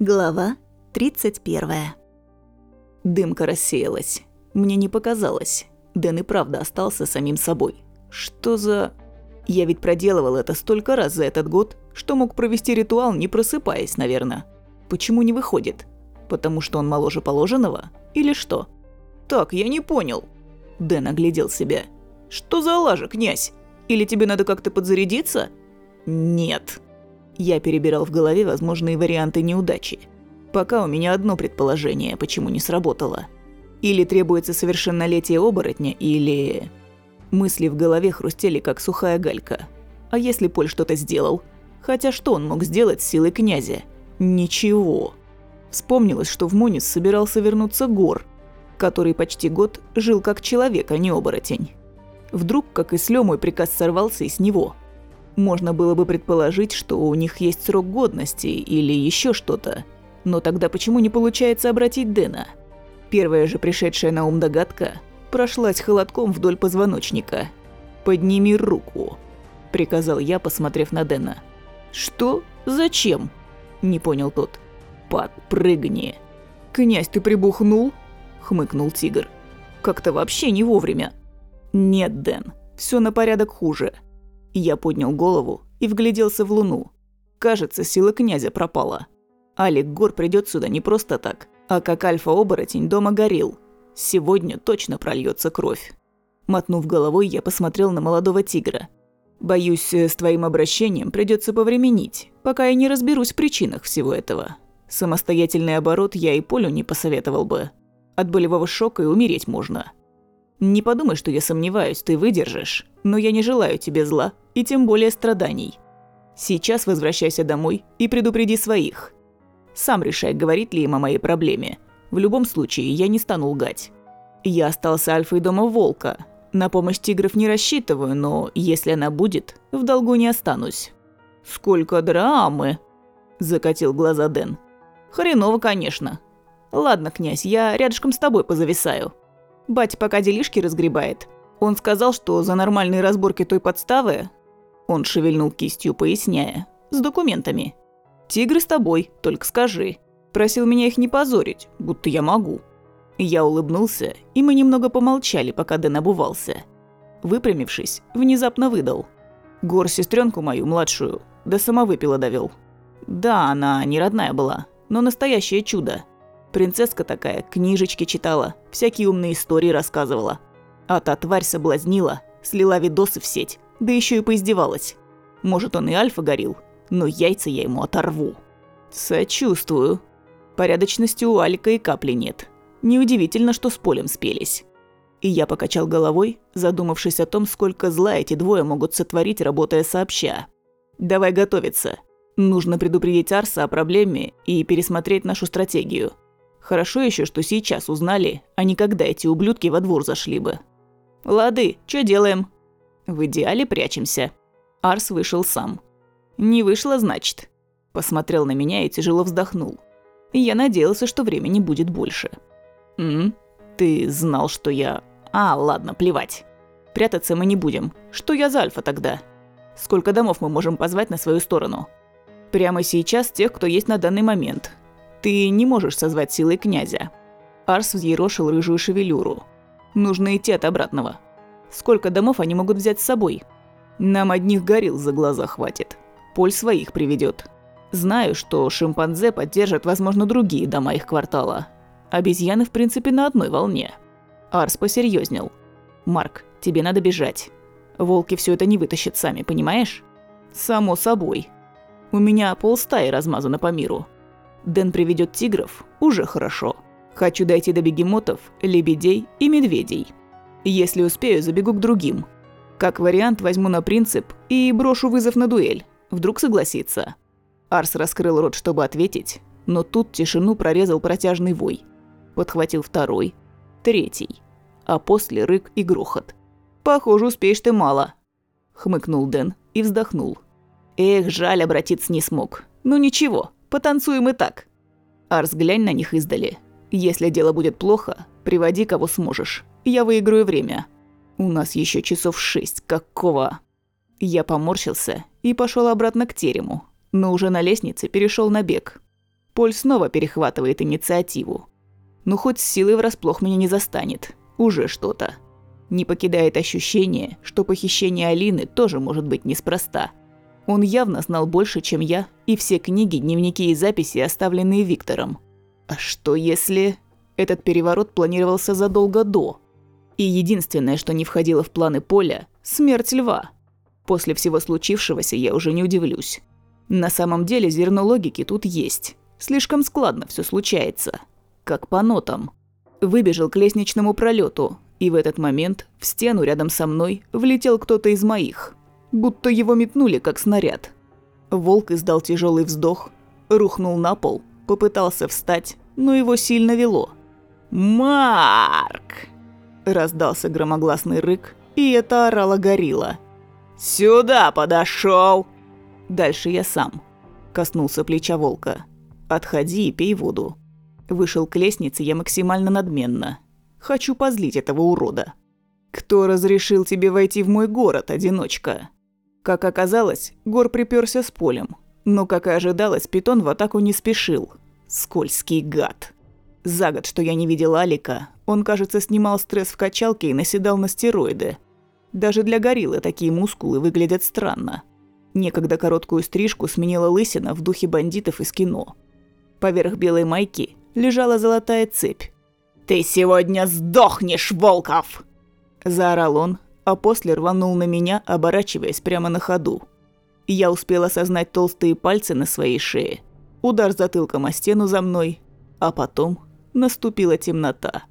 Глава 31. Дымка рассеялась. Мне не показалось. Дэн и правда остался самим собой. Что за... Я ведь проделывал это столько раз за этот год, что мог провести ритуал, не просыпаясь, наверное. Почему не выходит? Потому что он моложе положенного? Или что? Так, я не понял. Дэн оглядел себя. Что за лажа, князь? Или тебе надо как-то подзарядиться? Нет. Я перебирал в голове возможные варианты неудачи. Пока у меня одно предположение, почему не сработало. Или требуется совершеннолетие оборотня, или... Мысли в голове хрустели, как сухая галька. А если Поль что-то сделал? Хотя что он мог сделать с силой князя? Ничего. Вспомнилось, что в Монис собирался вернуться Гор, который почти год жил как человек, а не оборотень. Вдруг, как и с Лёмой, приказ сорвался и с него – можно было бы предположить, что у них есть срок годности или еще что-то. Но тогда почему не получается обратить Дэна? Первая же пришедшая на ум догадка прошлась холодком вдоль позвоночника. «Подними руку», – приказал я, посмотрев на Дэна. «Что? Зачем?» – не понял тот. «Подпрыгни». «Князь, ты прибухнул?» – хмыкнул тигр. «Как-то вообще не вовремя». «Нет, Дэн, все на порядок хуже». Я поднял голову и вгляделся в луну. Кажется, сила князя пропала. Алик Гор придет сюда не просто так, а как альфа-оборотень дома горел. Сегодня точно прольется кровь. Мотнув головой, я посмотрел на молодого тигра. Боюсь, с твоим обращением придется повременить, пока я не разберусь в причинах всего этого. Самостоятельный оборот я и Полю не посоветовал бы. От болевого шока и умереть можно. Не подумай, что я сомневаюсь, ты выдержишь, но я не желаю тебе зла и тем более страданий. Сейчас возвращайся домой и предупреди своих. Сам решай, говорит ли им о моей проблеме. В любом случае, я не стану лгать. Я остался альфой дома волка. На помощь тигров не рассчитываю, но если она будет, в долгу не останусь. «Сколько драмы!» – закатил глаза Дэн. «Хреново, конечно. Ладно, князь, я рядышком с тобой позависаю». Батя пока делишки разгребает. Он сказал, что за нормальные разборки той подставы... Он шевельнул кистью, поясняя. С документами. «Тигры с тобой, только скажи». Просил меня их не позорить, будто я могу. Я улыбнулся, и мы немного помолчали, пока Дэн обувался. Выпрямившись, внезапно выдал. Гор сестренку мою, младшую, до самовыпила довел. Да, она не родная была, но настоящее чудо. Принцесска такая, книжечки читала, всякие умные истории рассказывала. А та тварь соблазнила, слила видосы в сеть, да еще и поиздевалась. Может, он и альфа горил, но яйца я ему оторву. Сочувствую. Порядочности у Алика и капли нет. Неудивительно, что с полем спелись. И я покачал головой, задумавшись о том, сколько зла эти двое могут сотворить, работая сообща. «Давай готовиться. Нужно предупредить Арса о проблеме и пересмотреть нашу стратегию. Хорошо еще, что сейчас узнали, а не когда эти ублюдки во двор зашли бы. «Лады, что делаем?» «В идеале прячемся». Арс вышел сам. «Не вышло, значит». Посмотрел на меня и тяжело вздохнул. Я надеялся, что времени будет больше. «М? Ты знал, что я...» «А, ладно, плевать. Прятаться мы не будем. Что я за альфа тогда? Сколько домов мы можем позвать на свою сторону?» «Прямо сейчас тех, кто есть на данный момент. Ты не можешь созвать силой князя. Арс взъерошил рыжую шевелюру. Нужно идти от обратного. Сколько домов они могут взять с собой? Нам одних горил за глаза хватит. Поль своих приведет. Знаю, что шимпанзе поддержат, возможно, другие дома их квартала. Обезьяны, в принципе, на одной волне. Арс посерьезнел. «Марк, тебе надо бежать. Волки все это не вытащат сами, понимаешь?» «Само собой. У меня полстаи размазано по миру. Дэн приведет тигров, уже хорошо. Хочу дойти до бегемотов, лебедей и медведей. Если успею, забегу к другим. Как вариант, возьму на принцип и брошу вызов на дуэль. Вдруг согласится. Арс раскрыл рот, чтобы ответить, но тут тишину прорезал протяжный вой. Подхватил второй, третий, а после рык и грохот. «Похоже, успеешь ты мало», — хмыкнул Дэн и вздохнул. «Эх, жаль, обратиться не смог. Ну ничего, Потанцуем и так. Арс, глянь на них издали. Если дело будет плохо, приводи кого сможешь. Я выиграю время. У нас еще часов шесть. Какого? Я поморщился и пошел обратно к терему, но уже на лестнице перешел на бег. Поль снова перехватывает инициативу. Ну хоть с силой врасплох меня не застанет. Уже что-то. Не покидает ощущение, что похищение Алины тоже может быть неспроста. Он явно знал больше, чем я, и все книги, дневники и записи, оставленные Виктором. А что если... Этот переворот планировался задолго до? И единственное, что не входило в планы Поля – смерть льва. После всего случившегося я уже не удивлюсь. На самом деле зерно логики тут есть. Слишком складно все случается. Как по нотам. Выбежал к лестничному пролету, и в этот момент в стену рядом со мной влетел кто-то из моих. Будто его метнули, как снаряд. Волк издал тяжелый вздох, рухнул на пол, попытался встать, но его сильно вело. «Марк!» Раздался громогласный рык, и это орала горилла. «Сюда подошел! Дальше я сам. Коснулся плеча волка. «Отходи и пей воду». Вышел к лестнице я максимально надменно. Хочу позлить этого урода. «Кто разрешил тебе войти в мой город, одиночка?» Как оказалось, Гор приперся с полем. Но, как и ожидалось, питон в атаку не спешил. Скользкий гад. За год, что я не видел Алика, он, кажется, снимал стресс в качалке и наседал на стероиды. Даже для гориллы такие мускулы выглядят странно. Некогда короткую стрижку сменила лысина в духе бандитов из кино. Поверх белой майки лежала золотая цепь. «Ты сегодня сдохнешь, Волков!» Заорал он, а после рванул на меня, оборачиваясь прямо на ходу. Я успел осознать толстые пальцы на своей шее, удар затылком о стену за мной, а потом наступила темнота.